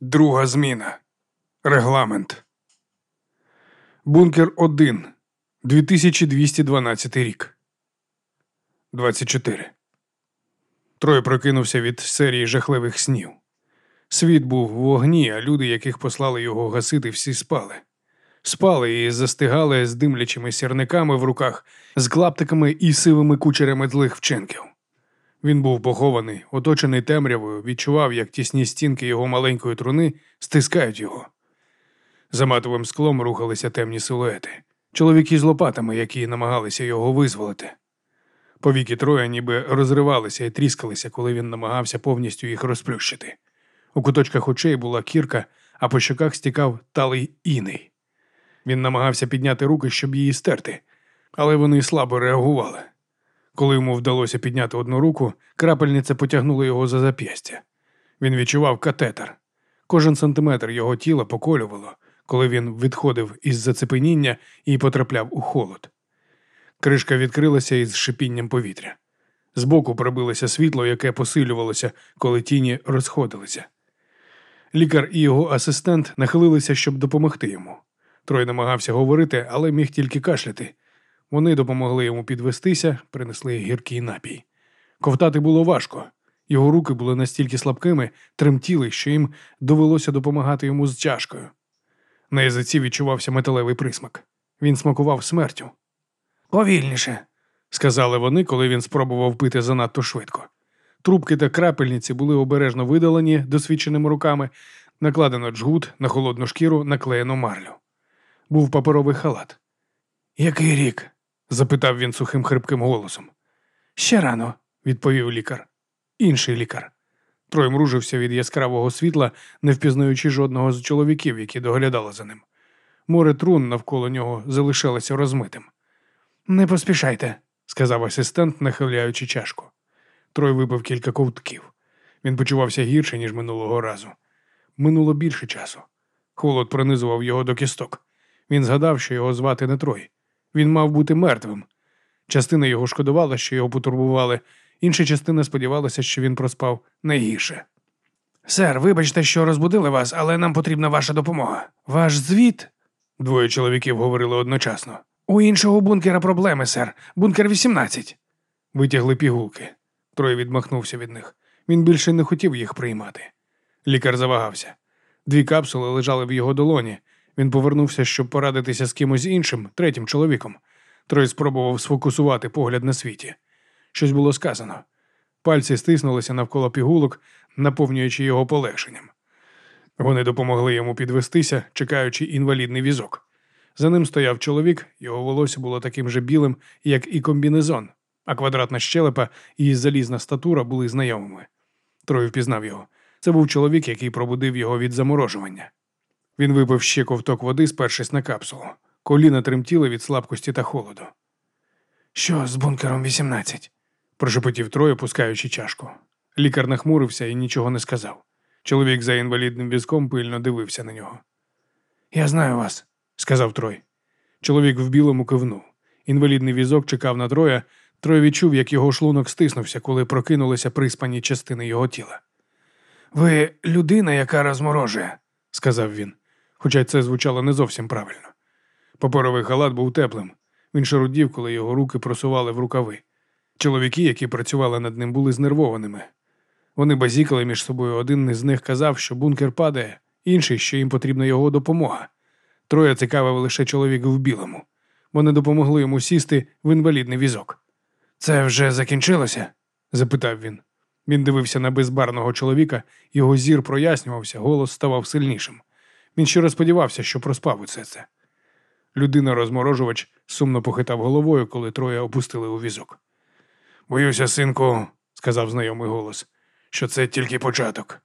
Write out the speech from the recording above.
Друга зміна. Регламент. Бункер 1. 2212 рік. 24. Трой прокинувся від серії жахливих снів. Світ був в вогні, а люди, яких послали його гасити, всі спали. Спали і застигали з димлячими сірниками в руках, з клаптиками і сивими кучерями злих вчинків. Він був похований, оточений темрявою, відчував, як тісні стінки його маленької труни стискають його. За матовим склом рухалися темні силуети, чоловіки з лопатами, які намагалися його визволити. Повіки троя ніби розривалися і тріскалися, коли він намагався повністю їх розплющити. У куточках очей була кірка, а по щоках стікав талий іний. Він намагався підняти руки, щоб її стерти, але вони слабо реагували. Коли йому вдалося підняти одну руку, крапельниця потягнула його за зап'ястя. Він відчував катетер. Кожен сантиметр його тіла поколювало, коли він відходив із зацепеніння і потрапляв у холод. Кришка відкрилася із шипінням повітря. Збоку пробилося світло, яке посилювалося, коли тіні розходилися. Лікар і його асистент нахилилися, щоб допомогти йому. Трой намагався говорити, але міг тільки кашляти. Вони допомогли йому підвестися, принесли гіркий напій. Ковтати було важко. Його руки були настільки слабкими, тремтіли, що їм довелося допомагати йому з чашкою. На язиці відчувався металевий присмак. Він смакував смертю. Повільніше, сказали вони, коли він спробував пити занадто швидко. Трубки та крапельниці були обережно видалені досвідченими руками, накладено джгут на холодну шкіру, наклеєно марлю. Був паперовий халат. Який рік? Запитав він сухим хрипким голосом. Ще рано, відповів лікар. Інший лікар. Трой мружився від яскравого світла, не впізнаючи жодного з чоловіків, які доглядали за ним. Море трун навколо нього залишалося розмитим. Не поспішайте, сказав асистент, нахиляючи чашку. Трой випив кілька ковтків. Він почувався гірше, ніж минулого разу. Минуло більше часу. Холод пронизував його до кісток. Він згадав, що його звати не Трой. Він мав бути мертвим. Частина його шкодувала, що його потурбували, інша частина сподівалася, що він проспав найгірше. Сер, вибачте, що розбудили вас, але нам потрібна ваша допомога. Ваш звіт. Двоє чоловіків говорили одночасно. У іншого бункера проблеми, сер. Бункер 18. Витягли пігулки. Трой відмахнувся від них. Він більше не хотів їх приймати. Лікар завагався. Дві капсули лежали в його долоні. Він повернувся, щоб порадитися з кимось іншим, третім чоловіком. Трой спробував сфокусувати погляд на світі. Щось було сказано. Пальці стиснулися навколо пігулок, наповнюючи його полегшенням. Вони допомогли йому підвестися, чекаючи інвалідний візок. За ним стояв чоловік, його волосся було таким же білим, як і комбінезон, а квадратна щелепа і залізна статура були знайомими. Трой впізнав його. Це був чоловік, який пробудив його від заморожування. Він випив ще ковток води, спершись на капсулу. Коліна тремтіли від слабкості та холоду. Що з бункером 18? прошепотів Трой, опускаючи чашку. Лікар нахмурився і нічого не сказав. Чоловік за інвалідним візком пильно дивився на нього. Я знаю вас, сказав Трой. Чоловік в білому кивнув. Інвалідний візок чекав на Троя. Трой відчув, як його шлунок стиснувся, коли прокинулися приспані частини його тіла. Ви людина, яка розморожує, сказав він, хоча це звучало не зовсім правильно. Паперовий халат був теплим. Він шарудів, коли його руки просували в рукави. Чоловіки, які працювали над ним, були знервованими. Вони базікали між собою. Один із них казав, що бункер падає, інший, що їм потрібна його допомога. Троє цікавив лише чоловік в білому. Вони допомогли йому сісти в інвалідний візок. Це вже закінчилося? запитав він. Він дивився на безбарного чоловіка, його зір прояснювався, голос ставав сильнішим. Він щиро сподівався, що проспав усе це. Людина-розморожувач сумно похитав головою, коли троє опустили у візок. Боюся, синку, сказав знайомий голос, що це тільки початок.